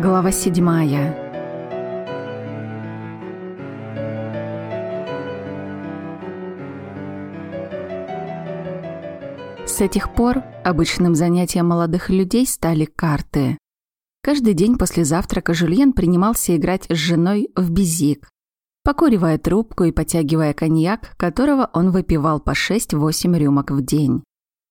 Глава седьмая. С этих пор обычным занятием молодых людей стали карты. Каждый день после завтрака Жюльен принимался играть с женой в безик, покуривая трубку и потягивая коньяк, которого он выпивал по 6-8 рюмок в день.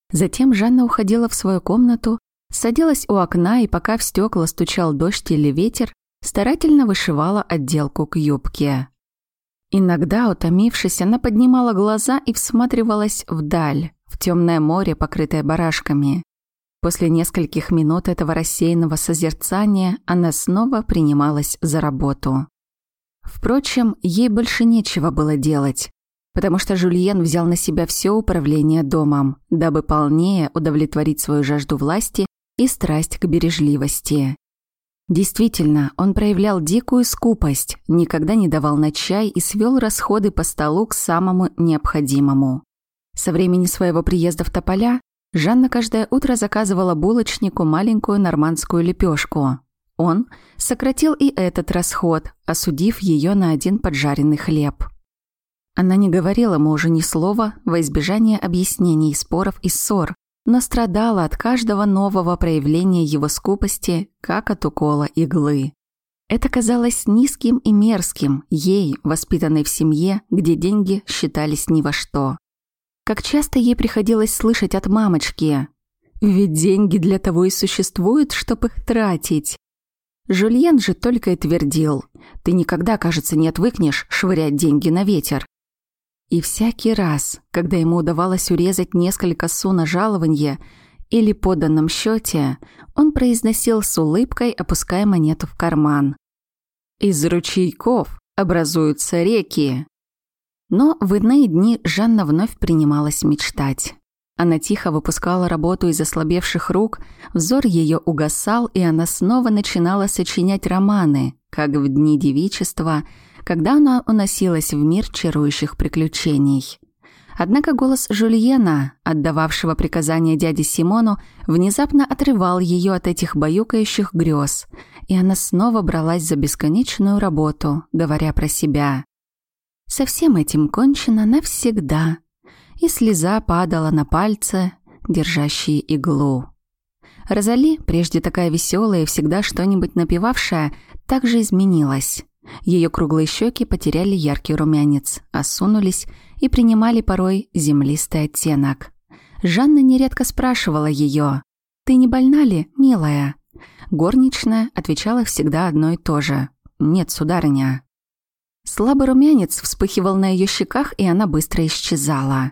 Затем Жанна уходила в свою комнату, садилась у окна и пока в стекла стучал дождь или ветер, старательно вышивала отделку к юбке. Иногда, утомившись, она поднимала глаза и всматривалась вдаль, в темное море, покрытое барашками. После нескольких минут этого рассеянного созерцания она снова принималась за работу. Впрочем, ей больше нечего было делать потому что Жульен взял на себя все управление домом, дабы полнее удовлетворить свою жажду власти и страсть к бережливости. Действительно, он проявлял дикую скупость, никогда не давал на чай и свел расходы по столу к самому необходимому. Со времени своего приезда в Тополя Жанна каждое утро заказывала булочнику маленькую нормандскую лепешку. Он сократил и этот расход, осудив ее на один поджаренный хлеб. Она не говорила мужу ни слова во избежание объяснений, споров и ссор, но страдала от каждого нового проявления его скупости, как от укола иглы. Это казалось низким и мерзким ей, воспитанной в семье, где деньги считались ни во что. Как часто ей приходилось слышать от мамочки «Ведь деньги для того и существуют, чтобы их тратить». Жульен же только и твердил «Ты никогда, кажется, не отвыкнешь швырять деньги на ветер. И всякий раз, когда ему удавалось урезать несколько су на жалование или поданном счете, он произносил с улыбкой, опуская монету в карман. «Из ручейков образуются реки». Но в иные дни Жанна вновь принималась мечтать. Она тихо выпускала работу из ослабевших рук, взор ее угасал, и она снова начинала сочинять романы, как в дни девичества – когда она уносилась в мир чарующих приключений. Однако голос Жульена, отдававшего приказания дяде Симону, внезапно отрывал ее от этих баюкающих грез, и она снова бралась за бесконечную работу, говоря про себя. Со всем этим кончено навсегда, и слеза падала на пальцы, держащие иглу. Розали, прежде такая веселая и всегда что-нибудь напевавшая, также изменилась. Ее круглые щеки потеряли яркий румянец, осунулись и принимали порой землистый оттенок. Жанна нередко спрашивала ее, «Ты не больна ли, милая?» Горничная отвечала всегда одно и то же, «Нет, сударыня». Слабый румянец вспыхивал на ее щеках, и она быстро исчезала.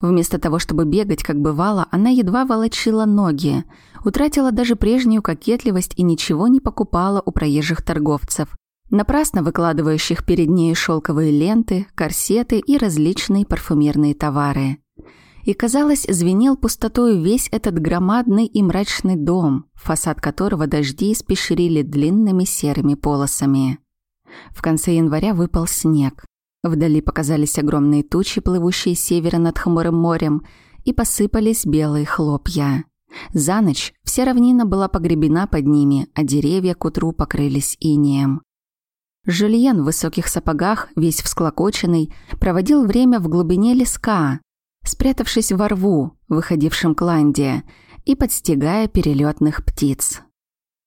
Вместо того, чтобы бегать, как бывало, она едва волочила ноги, утратила даже прежнюю кокетливость и ничего не покупала у проезжих торговцев, напрасно выкладывающих перед ней шелковые ленты, корсеты и различные парфюмерные товары. И, казалось, звенел пустотой весь этот громадный и мрачный дом, фасад которого дожди испещрили длинными серыми полосами. В конце января выпал снег. Вдали показались огромные тучи, плывущие с севера над хмурым морем, и посыпались белые хлопья. За ночь вся равнина была погребена под ними, а деревья к утру покрылись инеем. Жюльен в высоких сапогах, весь всклокоченный, проводил время в глубине леска, спрятавшись во рву, выходившем к ланде, и подстегая перелетных птиц.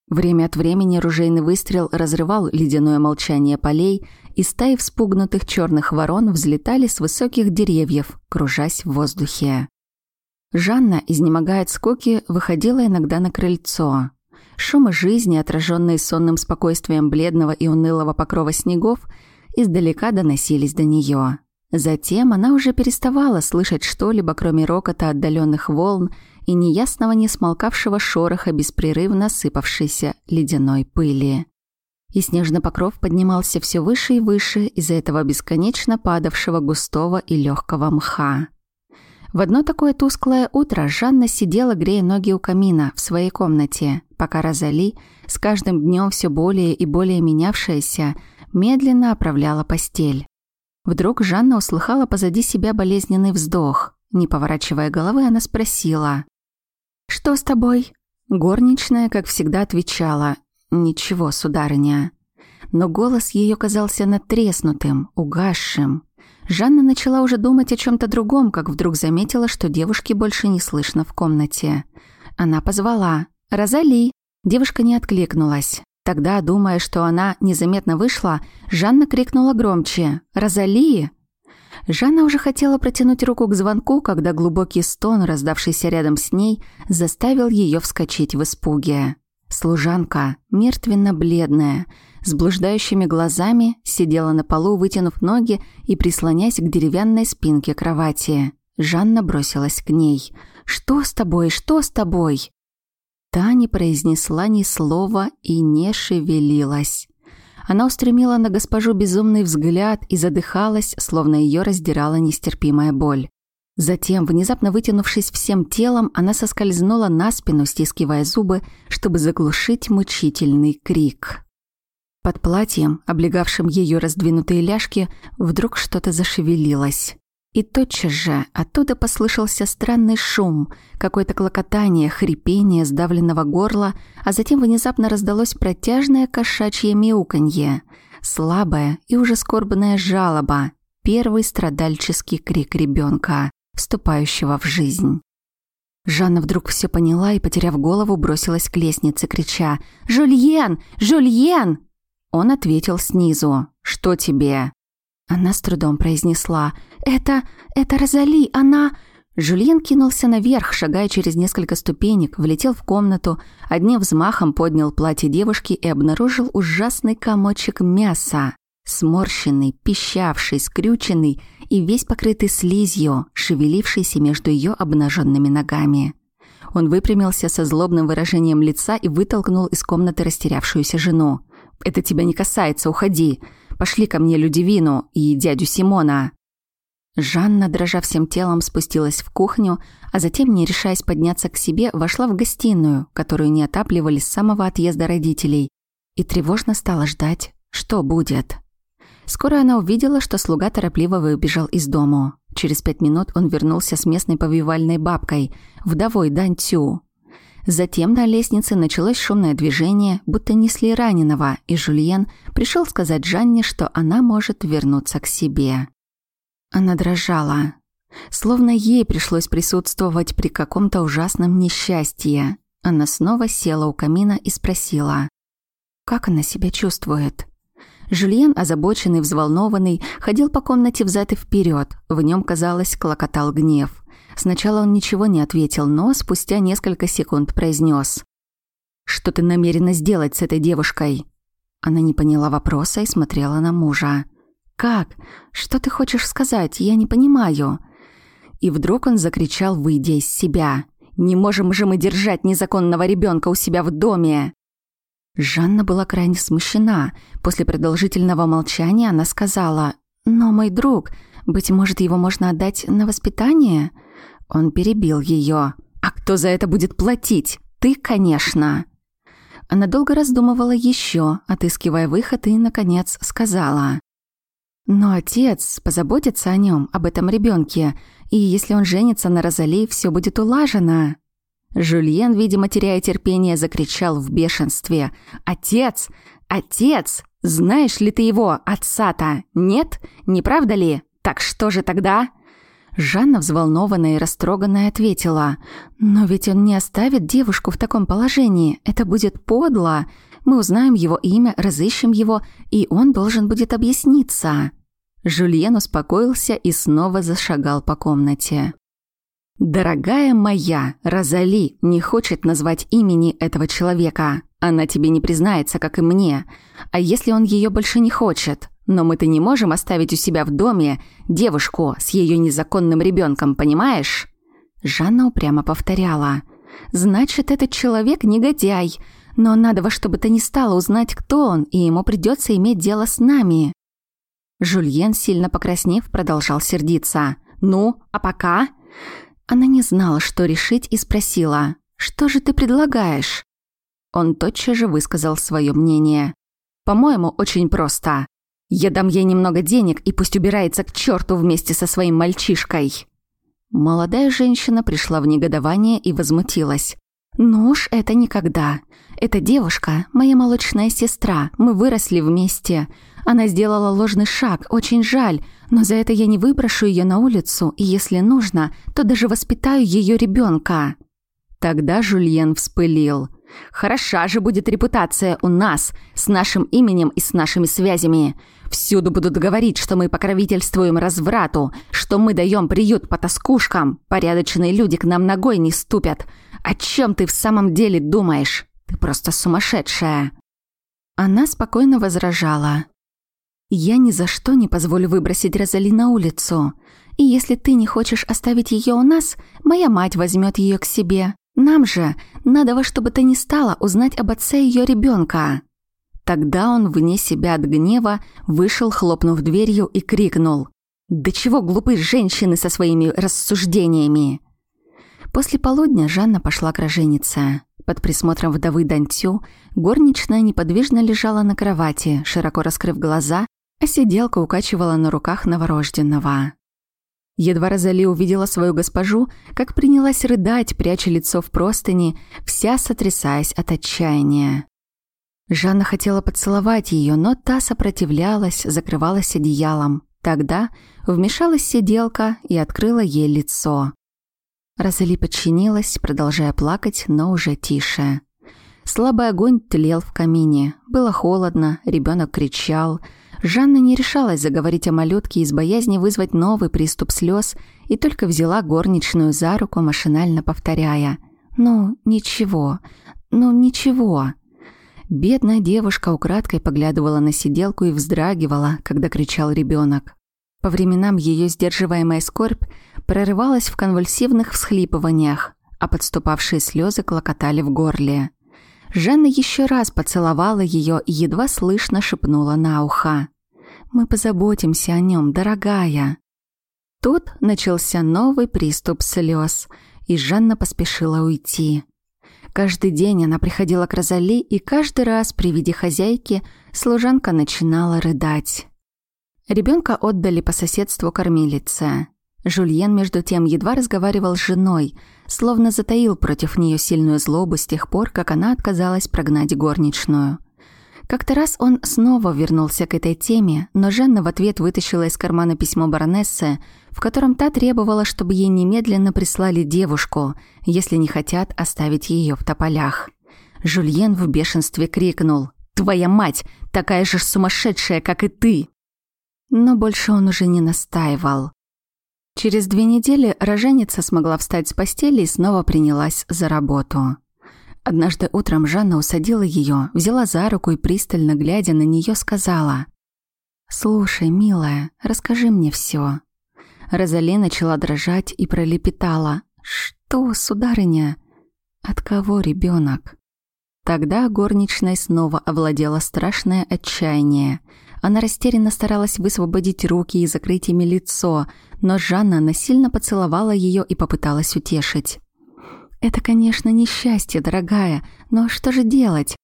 Время от времени ружейный выстрел разрывал ледяное молчание полей, и стаи вспугнутых черных ворон взлетали с высоких деревьев, кружась в воздухе. Жанна, изнемогая от скуки, выходила иногда на крыльцо. Шумы жизни, отраженные сонным спокойствием бледного и унылого покрова снегов, издалека доносились до нее. Затем она уже переставала слышать что-либо, кроме рокота отдаленных волн и неясного несмолкавшего шороха беспрерывно сыпавшейся ледяной пыли. И снежный покров поднимался все выше и выше из-за этого бесконечно падавшего густого и легкого мха. В одно такое тусклое утро Жанна сидела, грея ноги у камина в своей комнате, пока Розали, с каждым днем все более и более менявшаяся, медленно оправляла постель. Вдруг Жанна услыхала позади себя болезненный вздох. Не поворачивая головы, она спросила. «Что с тобой?» Горничная, как всегда, отвечала. «Ничего, сударыня». Но голос ее казался натреснутым, угасшим. Жанна начала уже думать о чем то другом, как вдруг заметила, что девушки больше не слышно в комнате. Она позвала «Розали». Девушка не откликнулась. Тогда, думая, что она незаметно вышла, Жанна крикнула громче «Розали!». Жанна уже хотела протянуть руку к звонку, когда глубокий стон, раздавшийся рядом с ней, заставил ее вскочить в испуге. Служанка, мертвенно-бледная, с блуждающими глазами, сидела на полу, вытянув ноги и прислонясь к деревянной спинке кровати. Жанна бросилась к ней. «Что с тобой? Что с тобой?» Та не произнесла ни слова и не шевелилась. Она устремила на госпожу безумный взгляд и задыхалась, словно ее раздирала нестерпимая боль. Затем, внезапно вытянувшись всем телом, она соскользнула на спину, стискивая зубы, чтобы заглушить мучительный крик. Под платьем, облегавшим ее раздвинутые ляжки, вдруг что-то зашевелилось. И тотчас же оттуда послышался странный шум, какое-то клокотание, хрипение сдавленного горла, а затем внезапно раздалось протяжное кошачье мяуканье, слабая и уже скорбная жалоба, первый страдальческий крик ребенка, вступающего в жизнь. Жанна вдруг все поняла и, потеряв голову, бросилась к лестнице, крича «Жульен! Жульен!» Он ответил снизу «Что тебе?» Она с трудом произнесла «Это... это Розали, она...» Жюльен кинулся наверх, шагая через несколько ступенек, влетел в комнату, одним взмахом поднял платье девушки и обнаружил ужасный комочек мяса, сморщенный, пищавший, скрюченный и весь покрытый слизью, шевелившийся между ее обнаженными ногами. Он выпрямился со злобным выражением лица и вытолкнул из комнаты растерявшуюся жену. «Это тебя не касается, уходи. Пошли ко мне Людивину и дядю Симона». Жанна, дрожа всем телом, спустилась в кухню, а затем, не решаясь подняться к себе, вошла в гостиную, которую не отапливали с самого отъезда родителей, и тревожно стала ждать, что будет. Скоро она увидела, что слуга торопливо выбежал из дому. Через пять минут он вернулся с местной повивальной бабкой, вдовой Дантю. Затем на лестнице началось шумное движение, будто несли раненого, и Жульен пришел сказать Жанне, что она может вернуться к себе. Она дрожала, словно ей пришлось присутствовать при каком-то ужасном несчастье. Она снова села у камина и спросила, как она себя чувствует. Жюльен, озабоченный, взволнованный, ходил по комнате взад и вперед. В нем, казалось, клокотал гнев. Сначала он ничего не ответил, но спустя несколько секунд произнес: «Что ты намерена сделать с этой девушкой?» Она не поняла вопроса и смотрела на мужа. «Как? Что ты хочешь сказать? Я не понимаю». И вдруг он закричал, выйдя из себя. «Не можем же мы держать незаконного ребенка у себя в доме!» Жанна была крайне смущена. После продолжительного молчания она сказала, «Но, мой друг, быть может, его можно отдать на воспитание?» Он перебил ее. «А кто за это будет платить? Ты, конечно!» Она долго раздумывала еще, отыскивая выход, и, наконец, сказала. «Но отец позаботится о нем, об этом ребенке, и если он женится на Розали, все будет улажено». Жюльен, видимо, теряя терпение, закричал в бешенстве. «Отец! Отец! Знаешь ли ты его, отца-то? Нет? Не правда ли? Так что же тогда?» Жанна, взволнованная и растроганная, ответила. «Но ведь он не оставит девушку в таком положении. Это будет подло. Мы узнаем его имя, разыщем его, и он должен будет объясниться». Жюльен успокоился и снова зашагал по комнате. «Дорогая моя, Розали не хочет назвать имени этого человека. Она тебе не признается, как и мне. А если он ее больше не хочет? Но мы-то не можем оставить у себя в доме девушку с ее незаконным ребенком, понимаешь?» Жанна упрямо повторяла. «Значит, этот человек негодяй. Но надо во что бы то ни стало узнать, кто он, и ему придется иметь дело с нами». Жульен, сильно покраснев, продолжал сердиться. «Ну, а пока?» Она не знала, что решить, и спросила. «Что же ты предлагаешь?» Он тотчас же высказал свое мнение. «По-моему, очень просто. Я дам ей немного денег и пусть убирается к черту вместе со своим мальчишкой». Молодая женщина пришла в негодование и возмутилась. «Ну уж это никогда. Эта девушка — моя молочная сестра, мы выросли вместе. Она сделала ложный шаг, очень жаль, но за это я не выброшу ее на улицу, и если нужно, то даже воспитаю ее ребенка. Тогда Жульен вспылил. «Хороша же будет репутация у нас, с нашим именем и с нашими связями. Всюду будут говорить, что мы покровительствуем разврату, что мы даем приют по тоскушкам. Порядочные люди к нам ногой не ступят. О чем ты в самом деле думаешь? Ты просто сумасшедшая». Она спокойно возражала. Я ни за что не позволю выбросить Розали на улицу. И если ты не хочешь оставить ее у нас, моя мать возьмет ее к себе. Нам же надо во что бы то ни стало узнать об отце ее ребенка. Тогда он вне себя от гнева вышел, хлопнув дверью и крикнул. «Да чего глупы женщины со своими рассуждениями!» После полудня Жанна пошла к роженице. Под присмотром вдовы Дантю горничная неподвижно лежала на кровати, широко раскрыв глаза а сиделка укачивала на руках новорожденного. Едва Розали увидела свою госпожу, как принялась рыдать, пряча лицо в простыни, вся сотрясаясь от отчаяния. Жанна хотела поцеловать ее, но та сопротивлялась, закрывалась одеялом. Тогда вмешалась сиделка и открыла ей лицо. Розали подчинилась, продолжая плакать, но уже тише. Слабый огонь тлел в камине. Было холодно, ребенок кричал – Жанна не решалась заговорить о малютке из боязни вызвать новый приступ слез и только взяла горничную за руку, машинально повторяя «Ну, ничего, ну, ничего». Бедная девушка украдкой поглядывала на сиделку и вздрагивала, когда кричал ребенок. По временам ее сдерживаемая скорбь прорывалась в конвульсивных всхлипываниях, а подступавшие слезы клокотали в горле. Жанна еще раз поцеловала ее и едва слышно шепнула на ухо. «Мы позаботимся о нем, дорогая». Тут начался новый приступ слез, и Жанна поспешила уйти. Каждый день она приходила к Розали, и каждый раз при виде хозяйки служанка начинала рыдать. Ребенка отдали по соседству кормилице. Жульен, между тем, едва разговаривал с женой, словно затаил против нее сильную злобу с тех пор, как она отказалась прогнать горничную. Как-то раз он снова вернулся к этой теме, но Жанна в ответ вытащила из кармана письмо баронессы, в котором та требовала, чтобы ей немедленно прислали девушку, если не хотят оставить ее в тополях. Жульен в бешенстве крикнул «Твоя мать, такая же сумасшедшая, как и ты!» Но больше он уже не настаивал. Через две недели роженица смогла встать с постели и снова принялась за работу. Однажды утром Жанна усадила ее, взяла за руку и, пристально глядя на нее, сказала «Слушай, милая, расскажи мне все. Розали начала дрожать и пролепетала «Что, сударыня? От кого ребенок? Тогда горничной снова овладело страшное отчаяние – она растерянно старалась высвободить руки и закрыть ими лицо, но Жанна насильно поцеловала ее и попыталась утешить. «Это, конечно, несчастье, дорогая, но что же делать?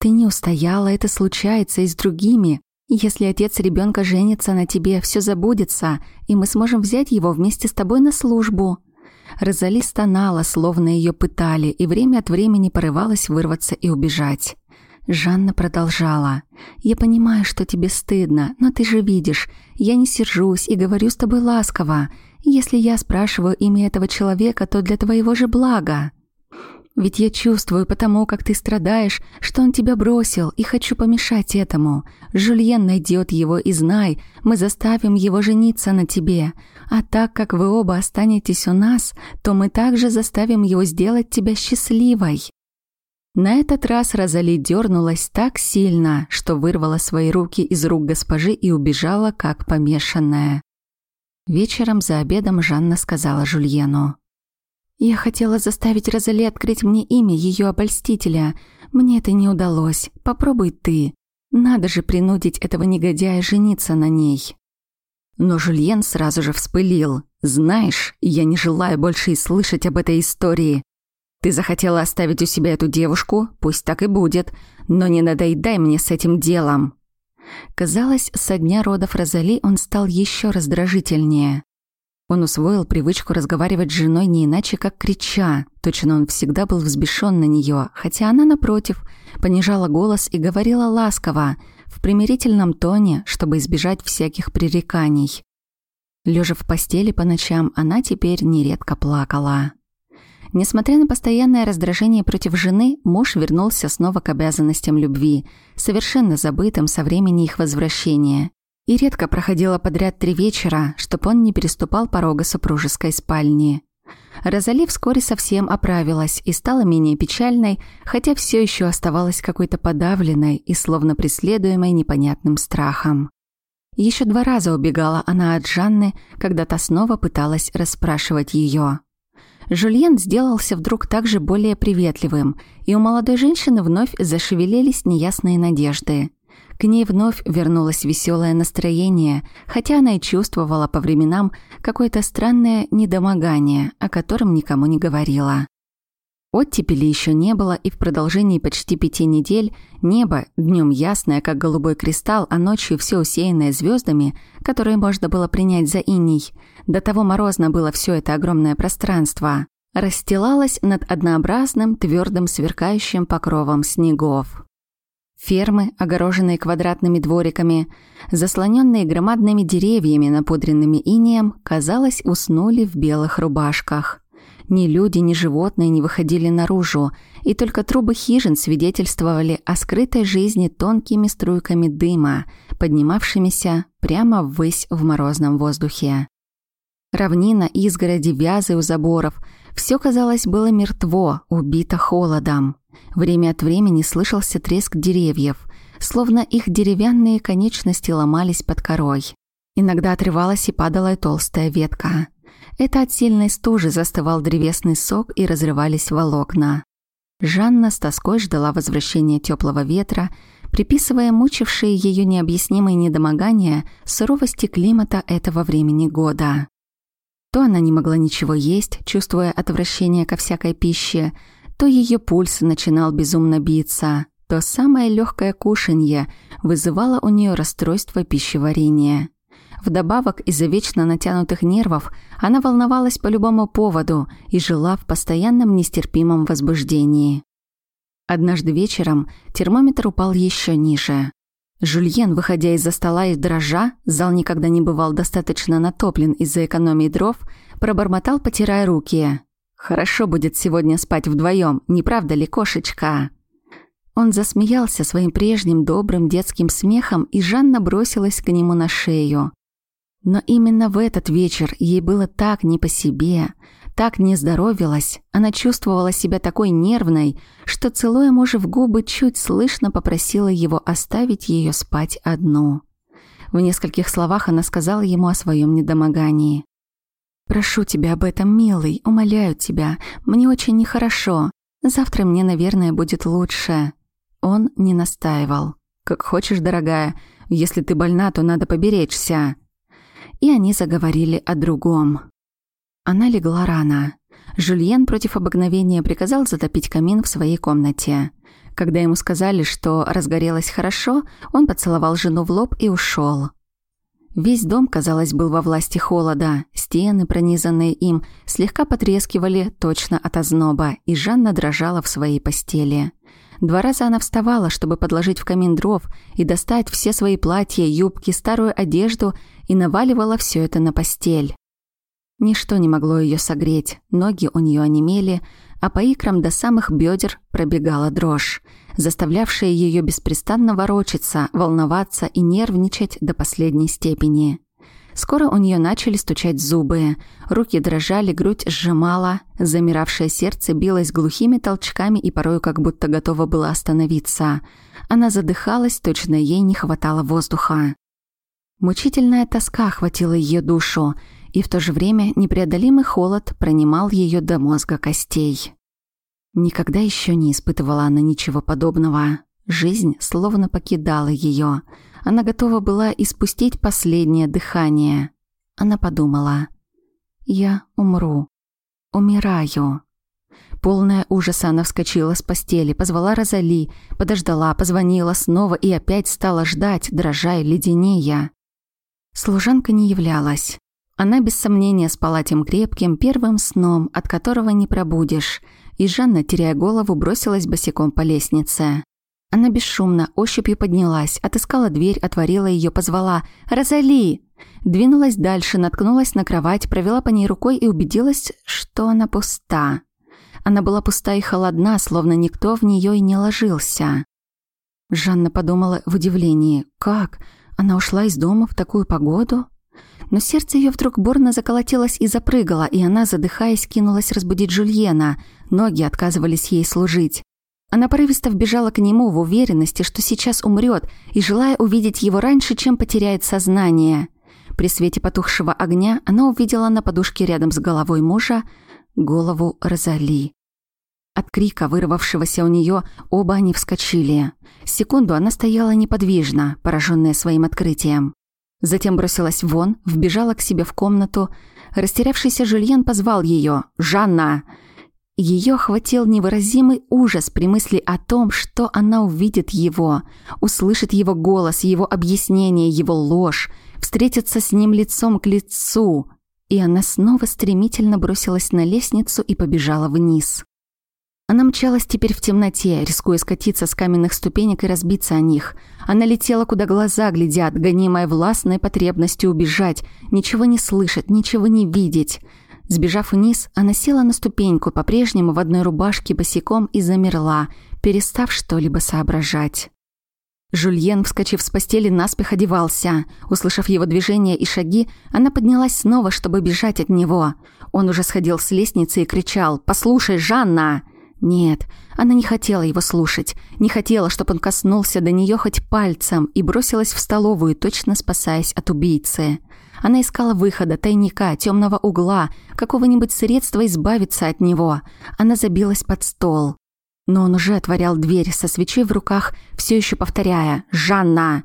Ты не устояла, это случается и с другими. Если отец ребенка женится на тебе, все забудется, и мы сможем взять его вместе с тобой на службу». Розали стонала, словно ее пытали, и время от времени порывалась вырваться и убежать. Жанна продолжала. «Я понимаю, что тебе стыдно, но ты же видишь, я не сержусь и говорю с тобой ласково. Если я спрашиваю имя этого человека, то для твоего же блага. Ведь я чувствую потому, как ты страдаешь, что он тебя бросил, и хочу помешать этому. Жульен найдет его, и знай, мы заставим его жениться на тебе. А так как вы оба останетесь у нас, то мы также заставим его сделать тебя счастливой». На этот раз Розали дернулась так сильно, что вырвала свои руки из рук госпожи и убежала, как помешанная. Вечером за обедом Жанна сказала Жульену. «Я хотела заставить Розали открыть мне имя ее обольстителя. Мне это не удалось. Попробуй ты. Надо же принудить этого негодяя жениться на ней». Но Жульен сразу же вспылил. «Знаешь, я не желаю больше и слышать об этой истории. Ты захотела оставить у себя эту девушку, пусть так и будет, но не надоедай мне с этим делом». Казалось, со дня родов Розали он стал еще раздражительнее. Он усвоил привычку разговаривать с женой не иначе, как крича. Точно он всегда был взбешен на нее, хотя она, напротив, понижала голос и говорила ласково, в примирительном тоне, чтобы избежать всяких пререканий. Лежа в постели по ночам, она теперь нередко плакала. Несмотря на постоянное раздражение против жены, муж вернулся снова к обязанностям любви, совершенно забытым со времени их возвращения. И редко проходило подряд три вечера, чтобы он не переступал порога супружеской спальни. Розали вскоре совсем оправилась и стала менее печальной, хотя все еще оставалась какой-то подавленной и словно преследуемой непонятным страхом. Еще два раза убегала она от Жанны, когда та снова пыталась расспрашивать ее. Жульен сделался вдруг также более приветливым, и у молодой женщины вновь зашевелились неясные надежды. К ней вновь вернулось веселое настроение, хотя она и чувствовала по временам какое-то странное недомогание, о котором никому не говорила. Оттепели еще не было, и в продолжении почти пяти недель небо, днем ясное, как голубой кристалл, а ночью все усеянное звездами, которые можно было принять за иней, до того морозно было все это огромное пространство, расстилалось над однообразным, твердым, сверкающим покровом снегов. Фермы, огороженные квадратными двориками, заслоненные громадными деревьями, напудренными инеем, казалось, уснули в белых рубашках. Ни люди, ни животные не выходили наружу, и только трубы хижин свидетельствовали о скрытой жизни тонкими струйками дыма, поднимавшимися прямо ввысь в морозном воздухе. Равнина, изгороди, вязы у заборов — все, казалось, было мертво, убито холодом. Время от времени слышался треск деревьев, словно их деревянные конечности ломались под корой. Иногда отрывалась и падала толстая ветка. Это от сильной стужи застывал древесный сок и разрывались волокна. Жанна с тоской ждала возвращения теплого ветра, приписывая мучившие ее необъяснимые недомогания суровости климата этого времени года. То она не могла ничего есть, чувствуя отвращение ко всякой пище, то ее пульс начинал безумно биться, то самое легкое кушанье вызывало у нее расстройство пищеварения. Вдобавок, из-за вечно натянутых нервов, она волновалась по любому поводу и жила в постоянном нестерпимом возбуждении. Однажды вечером термометр упал еще ниже. Жульен, выходя из-за стола и дрожа, зал никогда не бывал достаточно натоплен из-за экономии дров, пробормотал, потирая руки. Хорошо будет сегодня спать вдвоем, не правда ли, кошечка?» Он засмеялся своим прежним добрым детским смехом, и Жанна бросилась к нему на шею. Но именно в этот вечер ей было так не по себе, так не здоровилась, она чувствовала себя такой нервной, что, целуя мужа в губы, чуть слышно попросила его оставить ее спать одну. В нескольких словах она сказала ему о своем недомогании. «Прошу тебя об этом, милый, умоляю тебя. Мне очень нехорошо. Завтра мне, наверное, будет лучше». Он не настаивал. «Как хочешь, дорогая. Если ты больна, то надо поберечься». И они заговорили о другом. Она легла рано. Жюльен против обыкновения приказал затопить камин в своей комнате. Когда ему сказали, что разгорелось хорошо, он поцеловал жену в лоб и ушел. Весь дом, казалось, был во власти холода. Стены, пронизанные им, слегка потрескивали точно от озноба, и Жанна дрожала в своей постели. Два раза она вставала, чтобы подложить в камин дров и достать все свои платья, юбки, старую одежду и наваливала все это на постель. Ничто не могло ее согреть, ноги у нее онемели, а по икрам до самых бедер пробегала дрожь, заставлявшая ее беспрестанно ворочаться, волноваться и нервничать до последней степени. Скоро у нее начали стучать зубы, руки дрожали, грудь сжимала, замиравшее сердце билось глухими толчками и порою как будто готово было остановиться. Она задыхалась, точно ей не хватало воздуха. Мучительная тоска охватила ее душу, и в то же время непреодолимый холод пронимал ее до мозга костей. Никогда еще не испытывала она ничего подобного. Жизнь словно покидала ее. Она готова была испустить последнее дыхание. Она подумала. «Я умру. Умираю». Полная ужаса она вскочила с постели, позвала Розали, подождала, позвонила снова и опять стала ждать, дрожа и леденея. Служанка не являлась. Она без сомнения спала тем крепким первым сном, от которого не пробудешь, и Жанна, теряя голову, бросилась босиком по лестнице. Она бесшумно ощупью поднялась, отыскала дверь, отворила ее, позвала «Розали!». Двинулась дальше, наткнулась на кровать, провела по ней рукой и убедилась, что она пуста. Она была пуста и холодна, словно никто в нее и не ложился. Жанна подумала в удивлении, как? Она ушла из дома в такую погоду? Но сердце ее вдруг бурно заколотилось и запрыгало, и она, задыхаясь, кинулась разбудить Жульена. Ноги отказывались ей служить. Она порывисто вбежала к нему в уверенности, что сейчас умрет, и желая увидеть его раньше, чем потеряет сознание. При свете потухшего огня она увидела на подушке рядом с головой мужа голову Розали. От крика, вырвавшегося у нее, оба они вскочили. Секунду она стояла неподвижно, пораженная своим открытием. Затем бросилась вон, вбежала к себе в комнату. Растерявшийся Жюльен позвал ее «Жанна!». Ее охватил невыразимый ужас при мысли о том, что она увидит его, услышит его голос, его объяснение, его ложь, встретится с ним лицом к лицу. И она снова стремительно бросилась на лестницу и побежала вниз. Она мчалась теперь в темноте, рискуя скатиться с каменных ступенек и разбиться о них. Она летела, куда глаза глядят, гонимая властной потребностью убежать, ничего не слышать, ничего не видеть. Сбежав вниз, она села на ступеньку, по-прежнему в одной рубашке босиком и замерла, перестав что-либо соображать. Жульен, вскочив с постели, наспех одевался. Услышав его движения и шаги, она поднялась снова, чтобы бежать от него. Он уже сходил с лестницы и кричал «Послушай, Жанна!» Нет, она не хотела его слушать, не хотела, чтобы он коснулся до нее хоть пальцем и бросилась в столовую, точно спасаясь от убийцы. Она искала выхода, тайника, темного угла, какого-нибудь средства избавиться от него. Она забилась под стол. Но он уже отворял дверь со свечой в руках, все еще повторяя «Жанна!».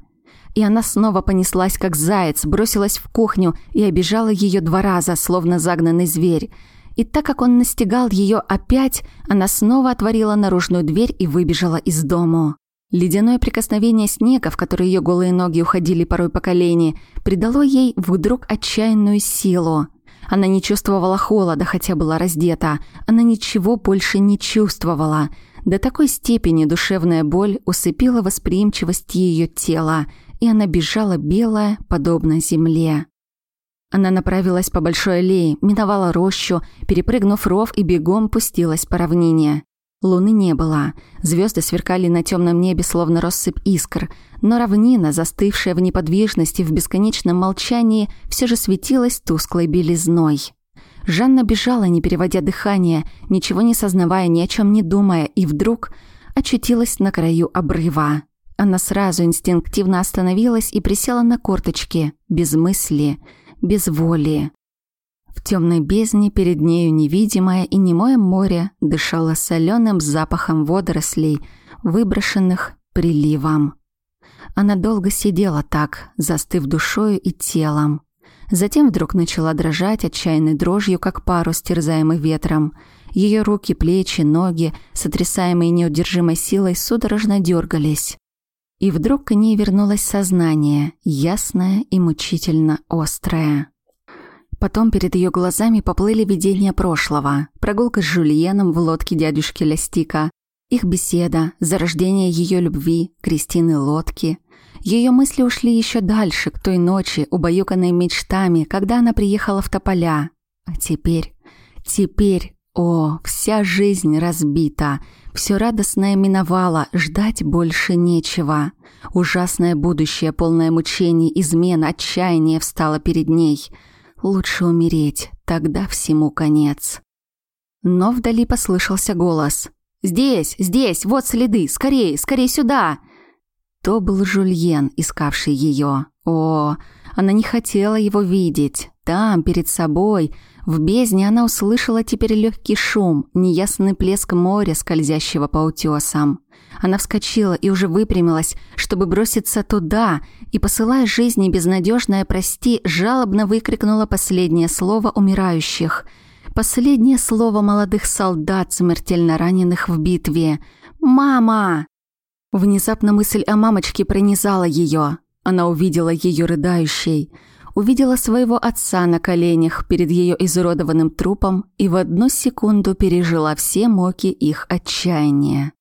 И она снова понеслась, как заяц, бросилась в кухню и обижала ее два раза, словно загнанный зверь. И так как он настигал ее опять, она снова отворила наружную дверь и выбежала из дому. Ледяное прикосновение снега, в которое ее голые ноги уходили порой по колени, придало ей вдруг отчаянную силу. Она не чувствовала холода, хотя была раздета. Она ничего больше не чувствовала. До такой степени душевная боль усыпила восприимчивость ее тела, и она бежала белая, подобно земле. Она направилась по большой аллее, миновала рощу, перепрыгнув ров и бегом пустилась по равнине. Луны не было. Звезды сверкали на темном небе, словно россыпь искр. Но равнина, застывшая в неподвижности, в бесконечном молчании, все же светилась тусклой белизной. Жанна бежала, не переводя дыхание, ничего не сознавая, ни о чем не думая, и вдруг очутилась на краю обрыва. Она сразу инстинктивно остановилась и присела на корточки, без мысли – без воли. В темной бездне перед нею невидимое и немое море дышало соленым запахом водорослей, выброшенных приливом. Она долго сидела так, застыв душою и телом. Затем вдруг начала дрожать отчаянной дрожью, как парус, терзаемый ветром. Ее руки, плечи, ноги, сотрясаемые неудержимой силой, судорожно дергались. И вдруг к ней вернулось сознание, ясное и мучительно острое. Потом перед ее глазами поплыли видения прошлого. Прогулка с Жульеном в лодке дядюшки Лястика, их беседа, зарождение ее любви, Кристины лодки. Ее мысли ушли еще дальше, к той ночи, убаюканной мечтами, когда она приехала в Тополя. А теперь, теперь, о, вся жизнь разбита, все радостное миновало, ждать больше нечего. Ужасное будущее, полное мучений, измен, отчаяния встало перед ней. Лучше умереть, тогда всему конец. Но вдали послышался голос. «Здесь, здесь, вот следы, скорей, скорей сюда!» То был Жульен, искавший ее. О, она не хотела его видеть. Там, перед собой, в бездне она услышала теперь легкий шум, неясный плеск моря, скользящего по утесам. Она вскочила и уже выпрямилась, чтобы броситься туда, и, посылая жизни безнадежное «прости», жалобно выкрикнула последнее слово умирающих. Последнее слово молодых солдат, смертельно раненых в битве. «Мама!» Внезапно мысль о мамочке пронизала ее. Она увидела ее рыдающей. увидела своего отца на коленях перед ее изуродованным трупом и в одну секунду пережила все моки их отчаяния.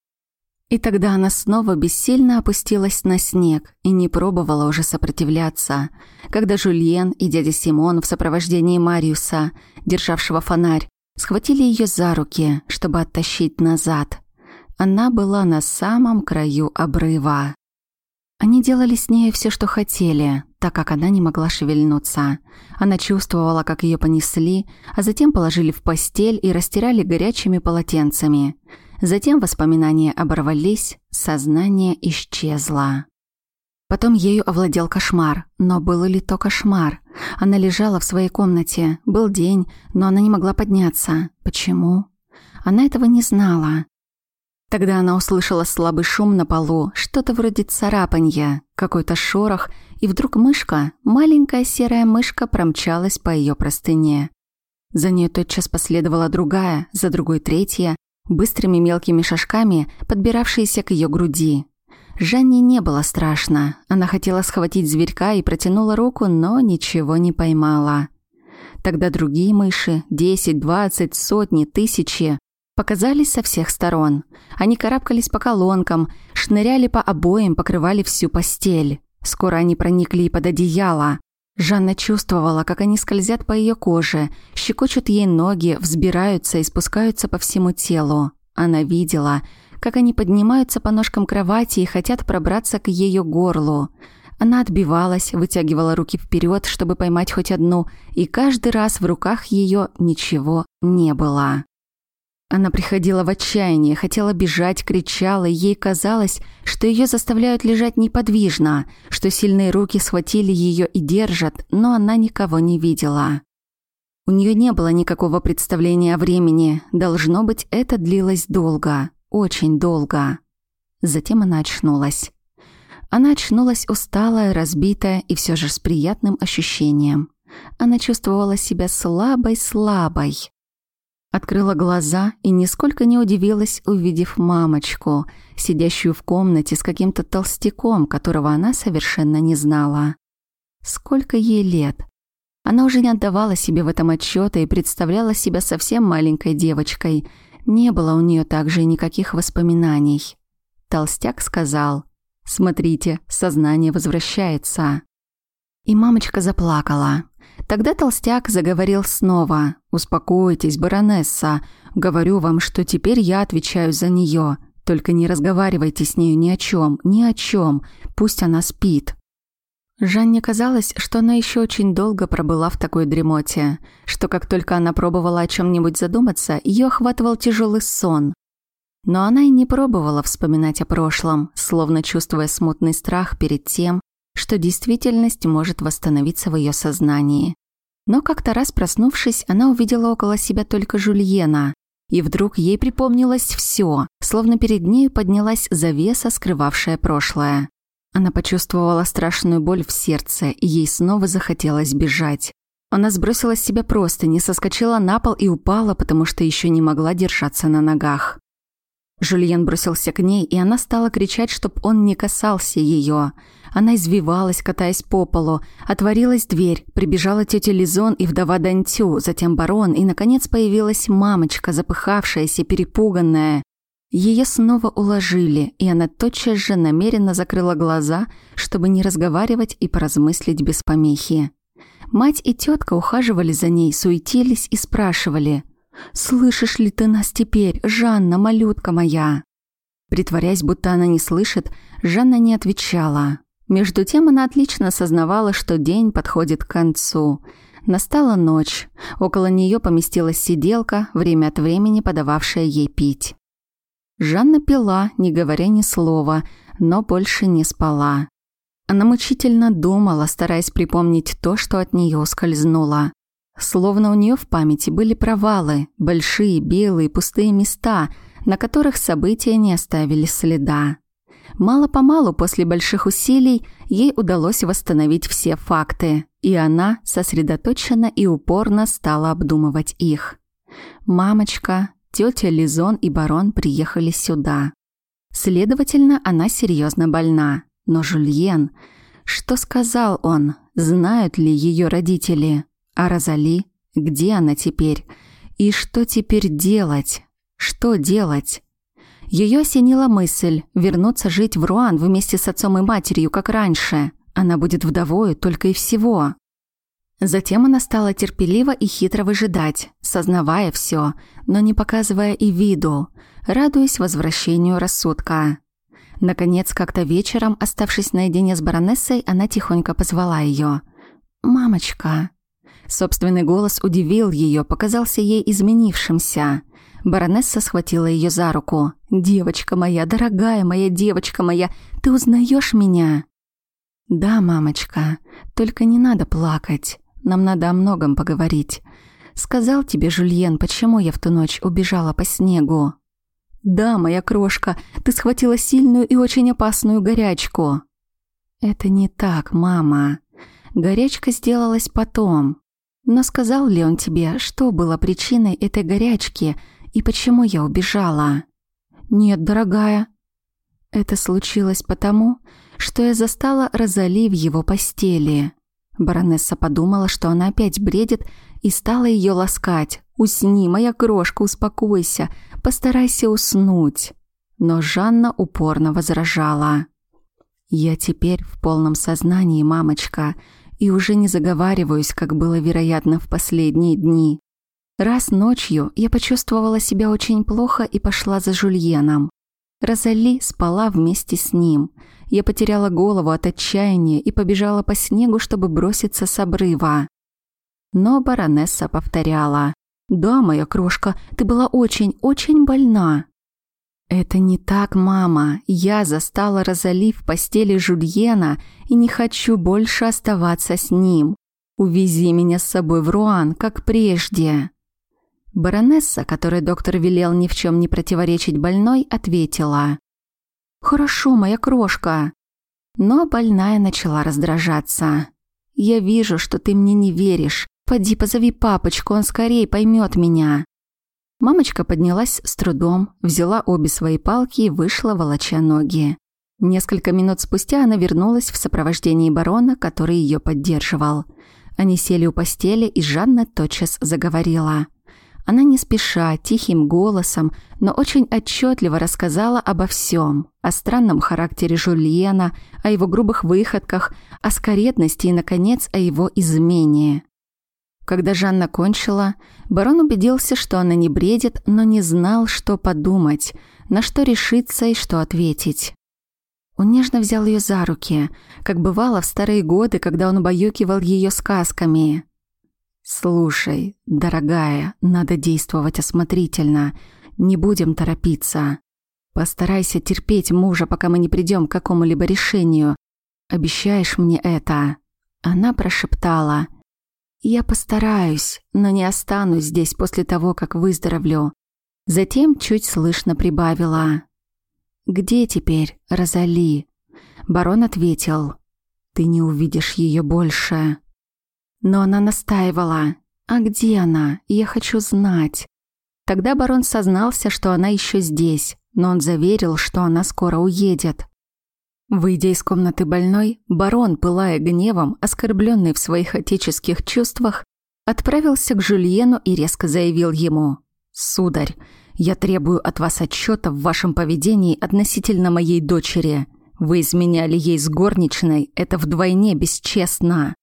И тогда она снова бессильно опустилась на снег и не пробовала уже сопротивляться, когда Жульен и дядя Симон в сопровождении Мариуса, державшего фонарь, схватили ее за руки, чтобы оттащить назад. Она была на самом краю обрыва. Они делали с ней все, что хотели, так как она не могла шевельнуться. Она чувствовала, как ее понесли, а затем положили в постель и растирали горячими полотенцами. Затем воспоминания оборвались, сознание исчезло. Потом ею овладел кошмар. Но был ли то кошмар? Она лежала в своей комнате. Был день, но она не могла подняться. Почему? Она этого не знала. Тогда она услышала слабый шум на полу, что-то вроде царапанья, какой-то шорох, и вдруг мышка, маленькая серая мышка, промчалась по ее простыне. За ней тотчас последовала другая, за другой третья, быстрыми мелкими шажками подбиравшиеся к ее груди. Жанне не было страшно. Она хотела схватить зверька и протянула руку, но ничего не поймала. Тогда другие мыши, десять, двадцать, сотни, тысячи, показались со всех сторон. Они карабкались по колонкам, шныряли по обоям, покрывали всю постель. Скоро они проникли и под одеяло. Жанна чувствовала, как они скользят по ее коже, щекочут ей ноги, взбираются и спускаются по всему телу. Она видела, как они поднимаются по ножкам кровати и хотят пробраться к ее горлу. Она отбивалась, вытягивала руки вперед, чтобы поймать хоть одну, и каждый раз в руках ее ничего не было. Она приходила в отчаяние, хотела бежать, кричала, и ей казалось, что ее заставляют лежать неподвижно, что сильные руки схватили ее и держат, но она никого не видела. У нее не было никакого представления о времени, должно быть, это длилось долго. Очень долго. Затем она очнулась. Она очнулась усталая, разбитая и все же с приятным ощущением. Она чувствовала себя слабой-слабой. Открыла глаза и нисколько не удивилась, увидев мамочку, сидящую в комнате с каким-то толстяком, которого она совершенно не знала. Сколько ей лет? Она уже не отдавала себе в этом отчета и представляла себя совсем маленькой девочкой – не было у нее также никаких воспоминаний. Толстяк сказал, «Смотрите, сознание возвращается». И мамочка заплакала. Тогда толстяк заговорил снова. «Успокойтесь, баронесса. Говорю вам, что теперь я отвечаю за нее. Только не разговаривайте с нею ни о чем, ни о чем. Пусть она спит». Жанне казалось, что она еще очень долго пробыла в такой дремоте, что как только она пробовала о чем-нибудь задуматься, ее охватывал тяжелый сон. Но она и не пробовала вспоминать о прошлом, словно чувствуя смутный страх перед тем, что действительность может восстановиться в ее сознании. Но как-то раз проснувшись, она увидела около себя только Жульена, и вдруг ей припомнилось все, словно перед ней поднялась завеса, скрывавшая прошлое. Она почувствовала страшную боль в сердце, и ей снова захотелось бежать. Она сбросила с себя просто, не соскочила на пол и упала, потому что еще не могла держаться на ногах. Жульен бросился к ней, и она стала кричать, чтоб он не касался ее. Она извивалась, катаясь по полу. Отворилась дверь, прибежала тетя Лизон и вдова Дантю, затем барон, и, наконец, появилась мамочка, запыхавшаяся, перепуганная. Ее снова уложили, и она тотчас же намеренно закрыла глаза, чтобы не разговаривать и поразмыслить без помехи. Мать и тетка ухаживали за ней, суетились и спрашивали «Слышишь ли ты нас теперь, Жанна, малютка моя?» Притворяясь, будто она не слышит, Жанна не отвечала. Между тем она отлично осознавала, что день подходит к концу. Настала ночь. Около нее поместилась сиделка, время от времени подававшая ей пить. Жанна пила, не говоря ни слова, но больше не спала. Она мучительно думала, стараясь припомнить то, что от нее ускользнуло. Словно у нее в памяти были провалы, большие, белые, пустые места, на которых события не оставили следа. Мало-помалу после больших усилий ей удалось восстановить все факты, и она сосредоточенно и упорно стала обдумывать их. Мамочка, Тетя Лизон и барон приехали сюда. Следовательно, она серьезно больна. Но Жульен... Что сказал он? Знают ли ее родители? А Розали? Где она теперь? И что теперь делать? Что делать? Ее осенила мысль вернуться жить в Руан вместе с отцом и матерью, как раньше. Она будет вдовою только и всего. Затем она стала терпеливо и хитро выжидать, сознавая все, но не показывая и виду, радуясь возвращению рассудка. Наконец, как-то вечером, оставшись наедине с баронессой, она тихонько позвала ее. «Мамочка». Собственный голос удивил ее, показался ей изменившимся. Баронесса схватила ее за руку. «Девочка моя, дорогая моя девочка моя, ты узнаешь меня?» «Да, мамочка, только не надо плакать. Нам надо о многом поговорить. Сказал тебе Жульен, почему я в ту ночь убежала по снегу?» «Да, моя крошка, ты схватила сильную и очень опасную горячку». «Это не так, мама. Горячка сделалась потом. Но сказал ли он тебе, что было причиной этой горячки и почему я убежала?» «Нет, дорогая». «Это случилось потому, что я застала Розали в его постели». Баронесса подумала, что она опять бредит, и стала ее ласкать. «Усни, моя крошка, успокойся, постарайся уснуть». Но Жанна упорно возражала. «Я теперь в полном сознании, мамочка, и уже не заговариваюсь, как было вероятно в последние дни. Раз ночью я почувствовала себя очень плохо и пошла за Жульеном. Розали спала вместе с ним. Я потеряла голову от отчаяния и побежала по снегу, чтобы броситься с обрыва. Но баронесса повторяла. «Да, моя крошка, ты была очень-очень больна». «Это не так, мама. Я застала Розали в постели Жульена и не хочу больше оставаться с ним. Увези меня с собой в Руан, как прежде». Баронесса, которой доктор велел ни в чем не противоречить больной, ответила. «Хорошо, моя крошка». Но больная начала раздражаться. «Я вижу, что ты мне не веришь. Поди, позови папочку, он скорее поймет меня». Мамочка поднялась с трудом, взяла обе свои палки и вышла, волоча ноги. Несколько минут спустя она вернулась в сопровождении барона, который ее поддерживал. Они сели у постели, и Жанна тотчас заговорила – она не спеша, тихим голосом, но очень отчетливо рассказала обо всем. О странном характере Жульена, о его грубых выходках, о скоредности и, наконец, о его измене. Когда Жанна кончила, барон убедился, что она не бредит, но не знал, что подумать, на что решиться и что ответить. Он нежно взял ее за руки, как бывало в старые годы, когда он убаюкивал ее сказками. «Слушай, дорогая, надо действовать осмотрительно. Не будем торопиться. Постарайся терпеть мужа, пока мы не придем к какому-либо решению. Обещаешь мне это?» Она прошептала. «Я постараюсь, но не останусь здесь после того, как выздоровлю». Затем чуть слышно прибавила. «Где теперь Розали?» Барон ответил. «Ты не увидишь ее больше». Но она настаивала. «А где она? Я хочу знать». Тогда барон сознался, что она еще здесь, но он заверил, что она скоро уедет. Выйдя из комнаты больной, барон, пылая гневом, оскорбленный в своих отеческих чувствах, отправился к Жюльену и резко заявил ему «Сударь, я требую от вас отчета в вашем поведении относительно моей дочери. Вы изменяли ей с горничной, это вдвойне бесчестно».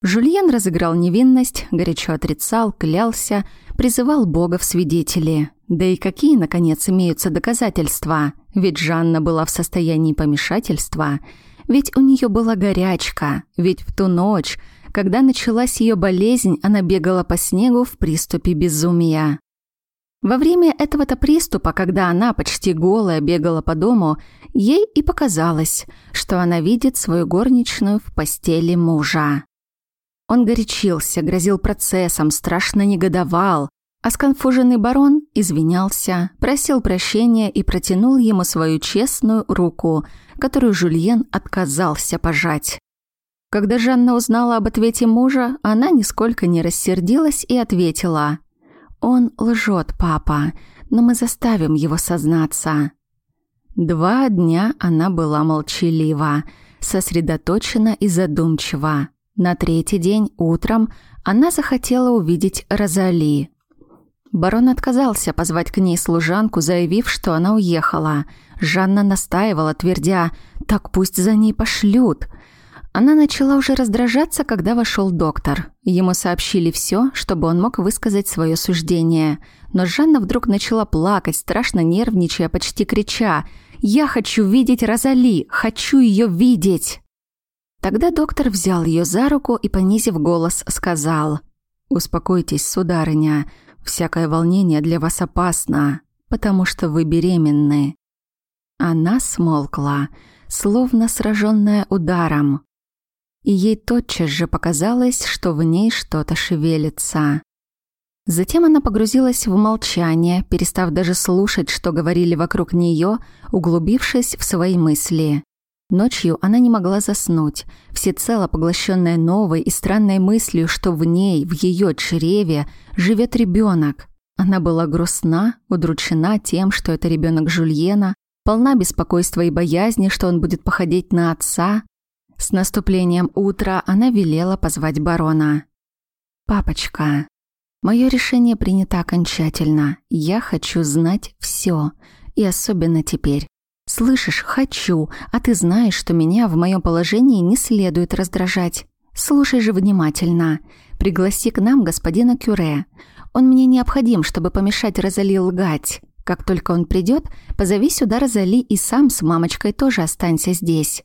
Жульен разыграл невинность, горячо отрицал, клялся, призывал Бога в свидетели. Да и какие, наконец, имеются доказательства? Ведь Жанна была в состоянии помешательства, ведь у нее была горячка, ведь в ту ночь, когда началась ее болезнь, она бегала по снегу в приступе безумия. Во время этого-то приступа, когда она почти голая бегала по дому, ей и показалось, что она видит свою горничную в постели мужа. Он горячился, грозил процессом, страшно негодовал, а сконфуженный барон извинялся, просил прощения и протянул ему свою честную руку, которую Жульен отказался пожать. Когда Жанна узнала об ответе мужа, она нисколько не рассердилась и ответила «Он лжет, папа, но мы заставим его сознаться». Два дня она была молчалива, сосредоточена и задумчива. На третий день утром она захотела увидеть Розали. Барон отказался позвать к ней служанку, заявив, что она уехала. Жанна настаивала, твердя «Так пусть за ней пошлют». Она начала уже раздражаться, когда вошел доктор. Ему сообщили все, чтобы он мог высказать свое суждение. Но Жанна вдруг начала плакать, страшно нервничая, почти крича «Я хочу видеть Розали! Хочу ее видеть!» Тогда доктор взял ее за руку и, понизив голос, сказал «Успокойтесь, сударыня, всякое волнение для вас опасно, потому что вы беременны». Она смолкла, словно сраженная ударом и ей тотчас же показалось, что в ней что-то шевелится. Затем она погрузилась в молчание, перестав даже слушать, что говорили вокруг нее, углубившись в свои мысли. Ночью она не могла заснуть, всецело поглощенная новой и странной мыслью, что в ней, в ее чреве, живет ребенок. Она была грустна, удручена тем, что это ребенок Жульена, полна беспокойства и боязни, что он будет походить на отца, с наступлением утра она велела позвать барона. «Папочка, мое решение принято окончательно. Я хочу знать все, и особенно теперь. Слышишь, хочу, а ты знаешь, что меня в моем положении не следует раздражать. Слушай же внимательно. Пригласи к нам господина Кюре. Он мне необходим, чтобы помешать Розали лгать. Как только он придет, позови сюда Розали и сам с мамочкой тоже останься здесь.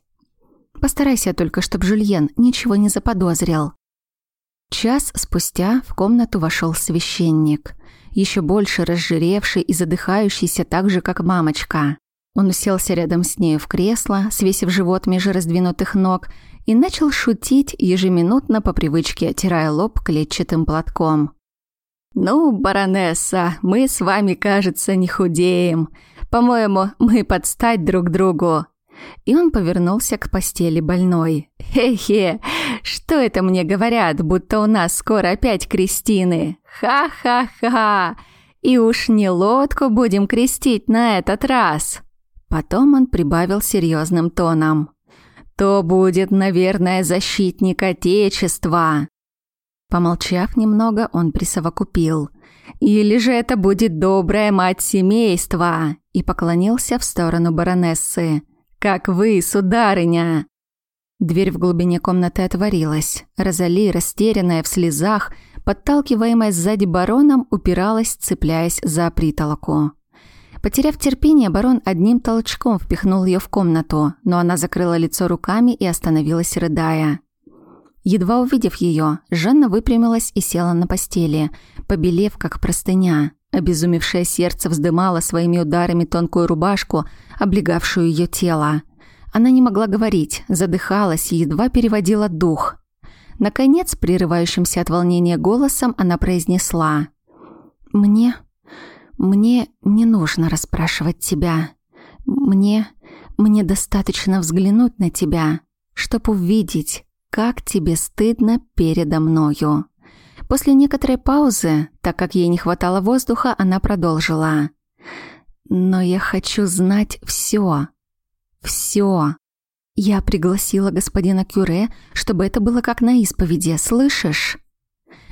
Постарайся только, чтобы Жюльен ничего не заподозрил». Час спустя в комнату вошел священник, еще больше разжиревший и задыхающийся так же, как мамочка. Он уселся рядом с ней в кресло, свесив живот между раздвинутых ног, и начал шутить, ежеминутно по привычке оттирая лоб клетчатым платком. «Ну, баронесса, мы с вами, кажется, не худеем. По-моему, мы подстать друг другу. И он повернулся к постели больной. «Хе-хе, что это мне говорят, будто у нас скоро опять крестины? Ха-ха-ха! И уж не лодку будем крестить на этот раз!» Потом он прибавил серьезным тоном. «То будет, наверное, защитник Отечества!» Помолчав немного, он присовокупил. «Или же это будет добрая мать семейства!» и поклонился в сторону баронессы. «Как вы, сударыня!» Дверь в глубине комнаты отворилась. Розали, растерянная в слезах, подталкиваемая сзади бароном, упиралась, цепляясь за притолоку. Потеряв терпение, барон одним толчком впихнул ее в комнату, но она закрыла лицо руками и остановилась, рыдая. Едва увидев ее, Жанна выпрямилась и села на постели, побелев, как простыня. Обезумевшее сердце вздымало своими ударами тонкую рубашку, облегавшую ее тело. Она не могла говорить, задыхалась и едва переводила дух. Наконец, прерывающимся от волнения голосом, она произнесла. «Мне... мне не нужно расспрашивать тебя. Мне... мне достаточно взглянуть на тебя, чтобы увидеть, как тебе стыдно передо мною». После некоторой паузы, так как ей не хватало воздуха, она продолжила. «Но я хочу знать все. Все. Я пригласила господина Кюре, чтобы это было как на исповеди, слышишь?»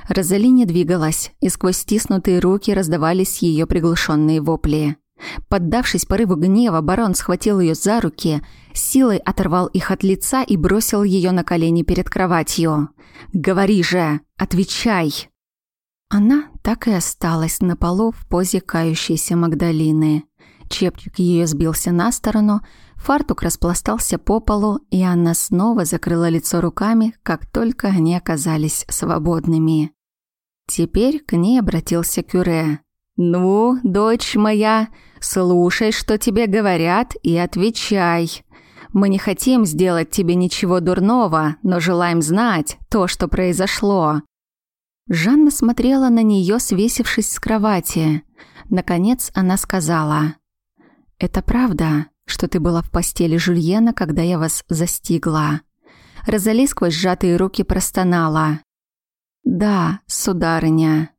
Розали не двигалась, и сквозь стиснутые руки раздавались ее приглушенные вопли. Поддавшись порыву гнева, барон схватил ее за руки, силой оторвал их от лица и бросил ее на колени перед кроватью. «Говори же! Отвечай!» Она так и осталась на полу в позе кающейся Магдалины. Чепчик ее сбился на сторону, фартук распластался по полу, и она снова закрыла лицо руками, как только они оказались свободными. Теперь к ней обратился Кюре. «Ну, дочь моя, слушай, что тебе говорят, и отвечай. Мы не хотим сделать тебе ничего дурного, но желаем знать то, что произошло». Жанна смотрела на нее, свесившись с кровати. Наконец она сказала. «Это правда, что ты была в постели Жульена, когда я вас застигла?» Розали сквозь сжатые руки простонала. «Да, сударыня».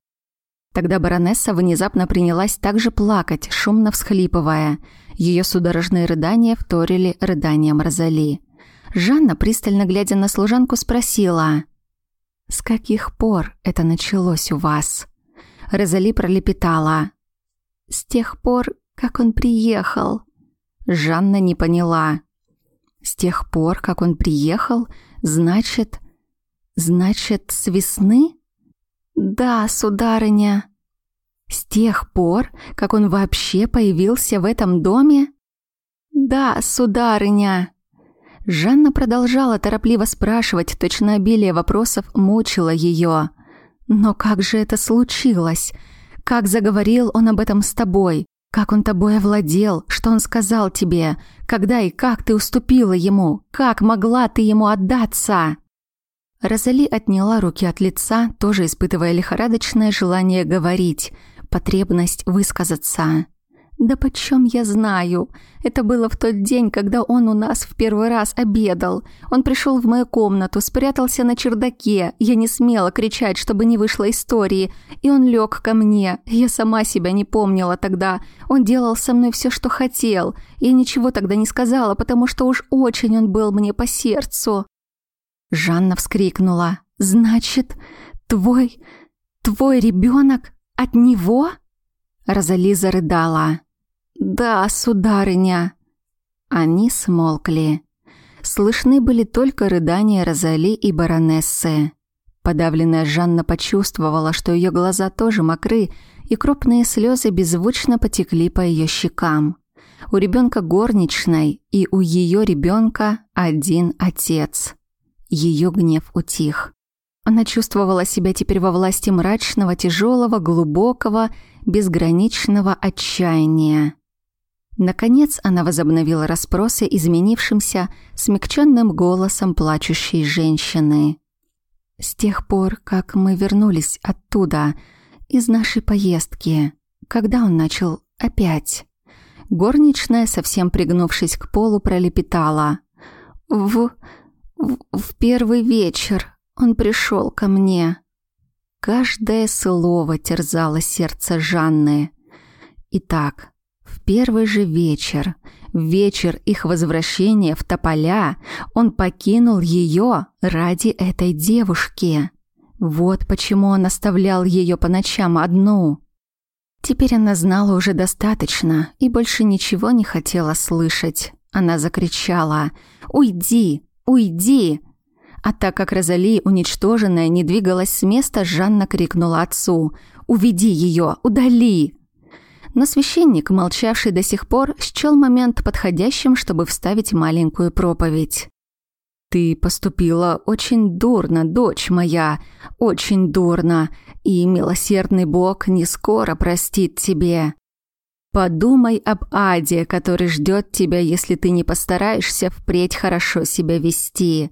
Тогда баронесса внезапно принялась также плакать, шумно всхлипывая. Ее судорожные рыдания вторили рыданиям Розали. Жанна, пристально глядя на служанку, спросила. «С каких пор это началось у вас?» Розали пролепетала. «С тех пор, как он приехал». Жанна не поняла. «С тех пор, как он приехал, значит...» «Значит, с весны?» «Да, сударыня». «С тех пор, как он вообще появился в этом доме?» «Да, сударыня». Жанна продолжала торопливо спрашивать, точно обилие вопросов мучило ее. «Но как же это случилось? Как заговорил он об этом с тобой? Как он тобой овладел? Что он сказал тебе? Когда и как ты уступила ему? Как могла ты ему отдаться?» Розали отняла руки от лица, тоже испытывая лихорадочное желание говорить, потребность высказаться. «Да почем я знаю? Это было в тот день, когда он у нас в первый раз обедал. Он пришел в мою комнату, спрятался на чердаке. Я не смела кричать, чтобы не вышло истории. И он лег ко мне. Я сама себя не помнила тогда. Он делал со мной все, что хотел. Я ничего тогда не сказала, потому что уж очень он был мне по сердцу». Жанна вскрикнула. «Значит, твой... твой ребенок от него?» Розали зарыдала. «Да, сударыня». Они смолкли. Слышны были только рыдания Розали и баронессы. Подавленная Жанна почувствовала, что ее глаза тоже мокры, и крупные слезы беззвучно потекли по ее щекам. У ребенка горничной и у ее ребенка один отец. Ее гнев утих. Она чувствовала себя теперь во власти мрачного, тяжелого, глубокого, безграничного отчаяния. Наконец она возобновила расспросы изменившимся, смягченным голосом плачущей женщины. «С тех пор, как мы вернулись оттуда, из нашей поездки, когда он начал опять?» Горничная, совсем пригнувшись к полу, пролепетала. «В... в, первый вечер он пришел ко мне». Каждое слово терзало сердце Жанны. Итак, в первый же вечер, в вечер их возвращения в Тополя, он покинул ее ради этой девушки. Вот почему он оставлял ее по ночам одну. Теперь она знала уже достаточно и больше ничего не хотела слышать. Она закричала «Уйди! Уйди!» А так как Розали, уничтоженная, не двигалась с места, Жанна крикнула отцу «Уведи ее! Удали!» Но священник, молчавший до сих пор, счел момент подходящим, чтобы вставить маленькую проповедь. «Ты поступила очень дурно, дочь моя, очень дурно, и милосердный Бог не скоро простит тебе. Подумай об аде, который ждет тебя, если ты не постараешься впредь хорошо себя вести.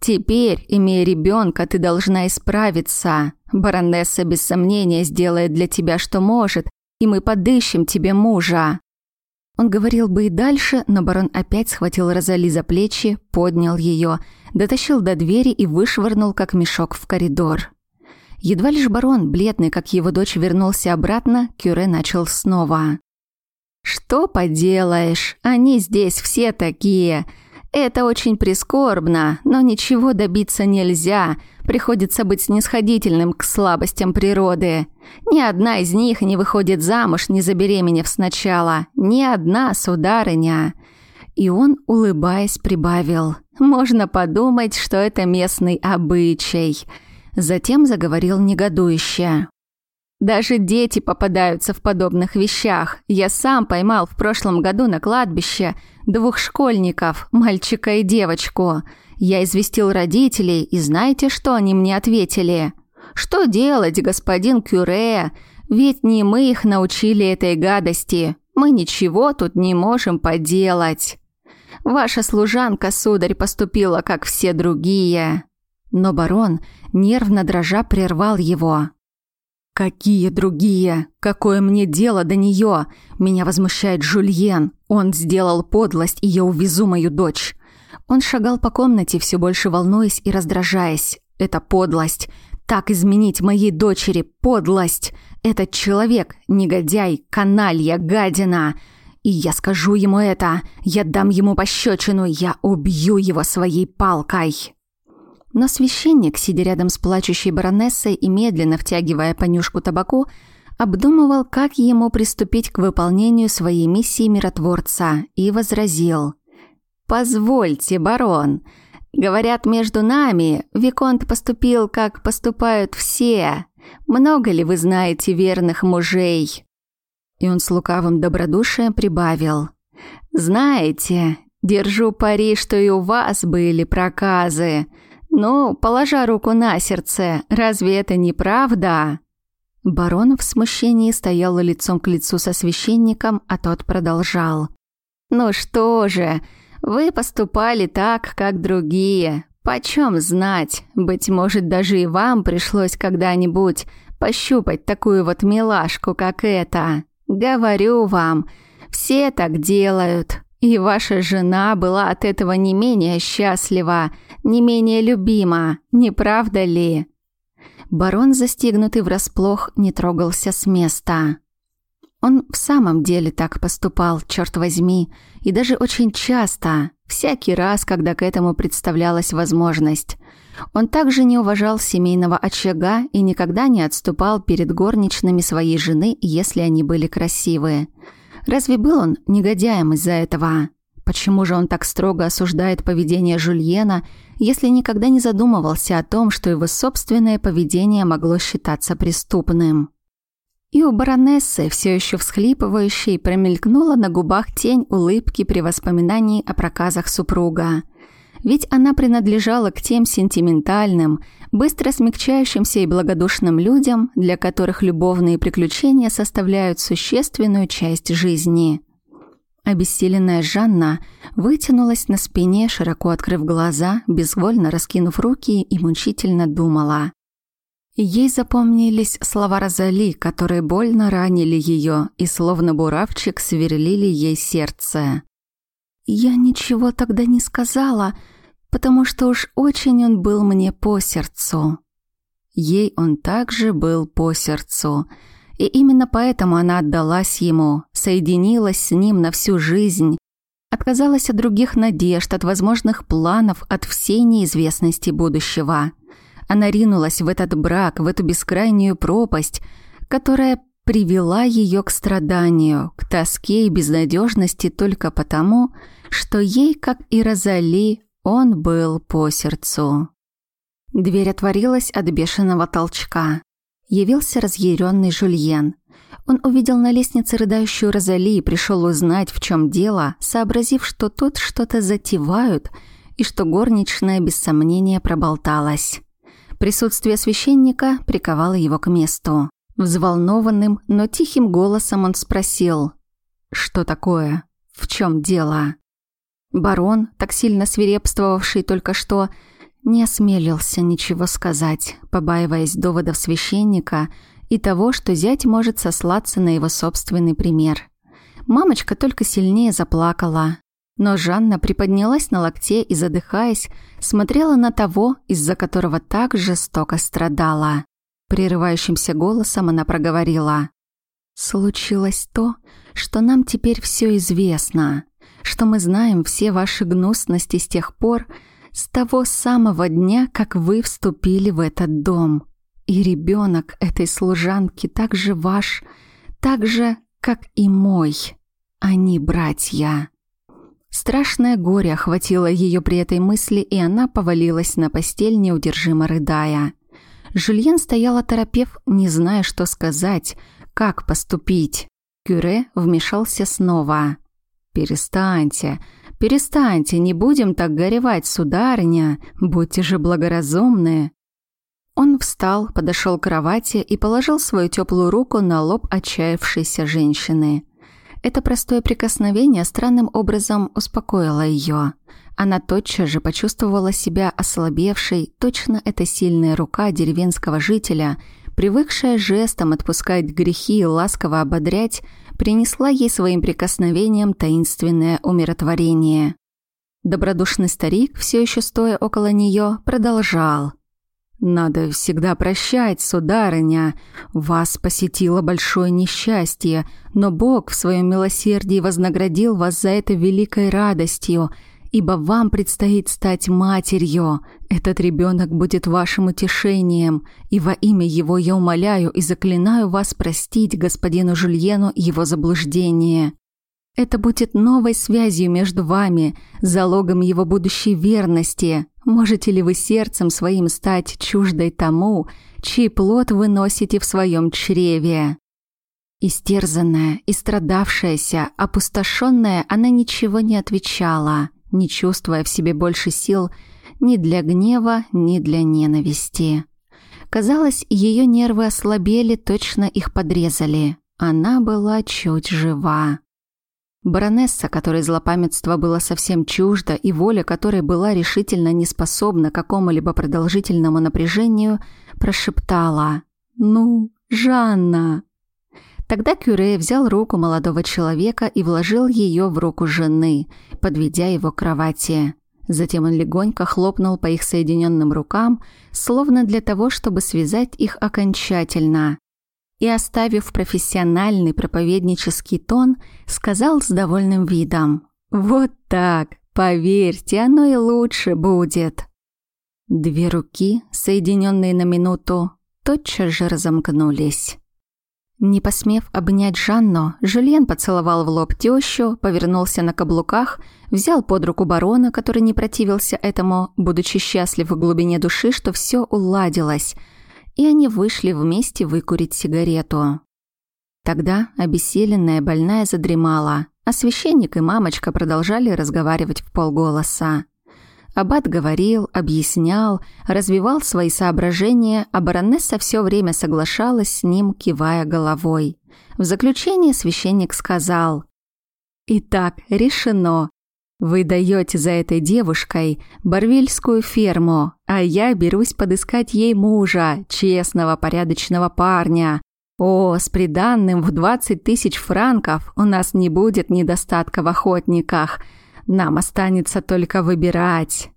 Теперь, имея ребенка, ты должна исправиться. Баронесса без сомнения сделает для тебя, что может, и мы подыщем тебе мужа». Он говорил бы и дальше, но барон опять схватил Розали за плечи, поднял ее, дотащил до двери и вышвырнул, как мешок, в коридор. Едва лишь барон, бледный, как его дочь, вернулся обратно, Кюре начал снова. «Что поделаешь, они здесь все такие. Это очень прискорбно, но ничего добиться нельзя. Приходится быть снисходительным к слабостям природы. Ни одна из них не выходит замуж, не забеременев сначала. Ни одна, сударыня. И он, улыбаясь, прибавил. «Можно подумать, что это местный обычай». Затем заговорил негодующе. Даже дети попадаются в подобных вещах. Я сам поймал в прошлом году на кладбище двух школьников, мальчика и девочку. Я известил родителей, и знаете, что они мне ответили? Что делать, господин Кюре? Ведь не мы их научили этой гадости. Мы ничего тут не можем поделать. Ваша служанка, сударь, поступила, как все другие. Но барон, нервно дрожа, прервал его. «Какие другие? Какое мне дело до нее? Меня возмущает Жульен. Он сделал подлость, и я увезу мою дочь». Он шагал по комнате, все больше волнуясь и раздражаясь. «Это подлость. Так изменить моей дочери. Подлость. Этот человек – негодяй, каналья, гадина. И я скажу ему это. Я дам ему пощечину. Я убью его своей палкой. Но священник, сидя рядом с плачущей баронессой и медленно втягивая понюшку табаку, обдумывал, как ему приступить к выполнению своей миссии миротворца, и возразил. «Позвольте, барон. Говорят, между нами Виконт поступил, как поступают все. Много ли вы знаете верных мужей?» И он с лукавым добродушием прибавил. «Знаете, держу пари, что и у вас были проказы. Ну, положа руку на сердце, разве это не правда?» Барон в смущении стоял лицом к лицу со священником, а тот продолжал. «Ну что же, вы поступали так, как другие. Почем знать, быть может, даже и вам пришлось когда-нибудь пощупать такую вот милашку, как эта. Говорю вам, все так делают. И ваша жена была от этого не менее счастлива, не менее любима, не правда ли?» Барон, застигнутый врасплох, не трогался с места. Он в самом деле так поступал, черт возьми, и даже очень часто, всякий раз, когда к этому представлялась возможность. Он также не уважал семейного очага и никогда не отступал перед горничными своей жены, если они были красивые. Разве был он негодяем из-за этого? Почему же он так строго осуждает поведение Жульена, если никогда не задумывался о том, что его собственное поведение могло считаться преступным? И у баронессы, все еще всхлипывающей, промелькнула на губах тень улыбки при воспоминании о проказах супруга. Ведь она принадлежала к тем сентиментальным, быстро смягчающимся и благодушным людям, для которых любовные приключения составляют существенную часть жизни – Обессиленная Жанна вытянулась на спине, широко открыв глаза, безвольно раскинув руки и мучительно думала. Ей запомнились слова Розали, которые больно ранили ее и словно буравчик сверлили ей сердце. «Я ничего тогда не сказала, потому что уж очень он был мне по сердцу». Ей он также был по сердцу – и именно поэтому она отдалась ему, соединилась с ним на всю жизнь, отказалась от других надежд, от возможных планов, от всей неизвестности будущего. Она ринулась в этот брак, в эту бескрайнюю пропасть, которая привела ее к страданию, к тоске и безнадежности только потому, что ей, как и Розали, он был по сердцу. Дверь отворилась от бешеного толчка явился разъяренный Жульен. Он увидел на лестнице рыдающую Розали и пришел узнать, в чем дело, сообразив, что тут что-то затевают и что горничная без сомнения проболталась. Присутствие священника приковало его к месту. Взволнованным, но тихим голосом он спросил «Что такое? В чем дело?» Барон, так сильно свирепствовавший только что, не осмелился ничего сказать, побаиваясь доводов священника и того, что зять может сослаться на его собственный пример. Мамочка только сильнее заплакала, но Жанна приподнялась на локте и, задыхаясь, смотрела на того, из-за которого так жестоко страдала. Прерывающимся голосом она проговорила. «Случилось то, что нам теперь все известно, что мы знаем все ваши гнусности с тех пор, с того самого дня, как вы вступили в этот дом. И ребенок этой служанки так же ваш, так же, как и мой. Они братья. Страшное горе охватило ее при этой мысли, и она повалилась на постель, неудержимо рыдая. Жюльен стояла торопев, не зная, что сказать, как поступить. Кюре вмешался снова. «Перестаньте, «Перестаньте, не будем так горевать, сударыня, будьте же благоразумны». Он встал, подошел к кровати и положил свою теплую руку на лоб отчаявшейся женщины. Это простое прикосновение странным образом успокоило ее. Она тотчас же почувствовала себя ослабевшей, точно эта сильная рука деревенского жителя, привыкшая жестом отпускать грехи и ласково ободрять, принесла ей своим прикосновением таинственное умиротворение. Добродушный старик, все еще стоя около нее, продолжал. «Надо всегда прощать, сударыня. Вас посетило большое несчастье, но Бог в своем милосердии вознаградил вас за это великой радостью, ибо вам предстоит стать матерью. Этот ребенок будет вашим утешением, и во имя его я умоляю и заклинаю вас простить господину Жульену его заблуждение». Это будет новой связью между вами, залогом его будущей верности. Можете ли вы сердцем своим стать чуждой тому, чей плод вы носите в своем чреве? Истерзанная, истрадавшаяся, опустошенная, она ничего не отвечала, не чувствуя в себе больше сил ни для гнева, ни для ненависти. Казалось, ее нервы ослабели, точно их подрезали. Она была чуть жива. Баронесса, которой злопамятство было совсем чуждо и воля которой была решительно неспособна к какому-либо продолжительному напряжению, прошептала «Ну, Жанна!». Тогда Кюре взял руку молодого человека и вложил ее в руку жены, подведя его к кровати. Затем он легонько хлопнул по их соединенным рукам, словно для того, чтобы связать их окончательно и, оставив профессиональный проповеднический тон, сказал с довольным видом «Вот так, поверьте, оно и лучше будет». Две руки, соединенные на минуту, тотчас же разомкнулись. Не посмев обнять Жанну, Жюльен поцеловал в лоб тещу, повернулся на каблуках, взял под руку барона, который не противился этому, будучи счастлив в глубине души, что все уладилось – и они вышли вместе выкурить сигарету. Тогда обессиленная больная задремала, а священник и мамочка продолжали разговаривать в полголоса. Аббат говорил, объяснял, развивал свои соображения, а баронесса все время соглашалась с ним, кивая головой. В заключение священник сказал «Итак, решено. Вы даете за этой девушкой Барвильскую ферму, а я берусь подыскать ей мужа, честного, порядочного парня. О, с приданным в 20 тысяч франков у нас не будет недостатка в охотниках. Нам останется только выбирать.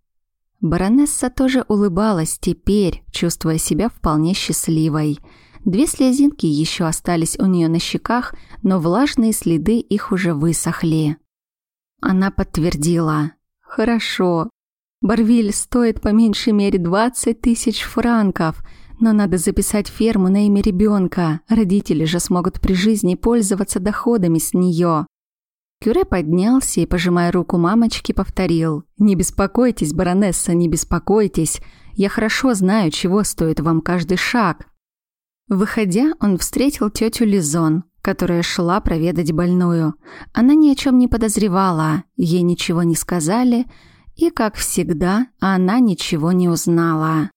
Баронесса тоже улыбалась теперь, чувствуя себя вполне счастливой. Две слезинки еще остались у нее на щеках, но влажные следы их уже высохли. Она подтвердила. «Хорошо. Барвиль стоит по меньшей мере 20 тысяч франков, но надо записать ферму на имя ребенка. Родители же смогут при жизни пользоваться доходами с нее». Кюре поднялся и, пожимая руку мамочки, повторил. «Не беспокойтесь, баронесса, не беспокойтесь. Я хорошо знаю, чего стоит вам каждый шаг». Выходя, он встретил тетю Лизон, которая шла проведать больную. Она ни о чем не подозревала, ей ничего не сказали, и, как всегда, она ничего не узнала.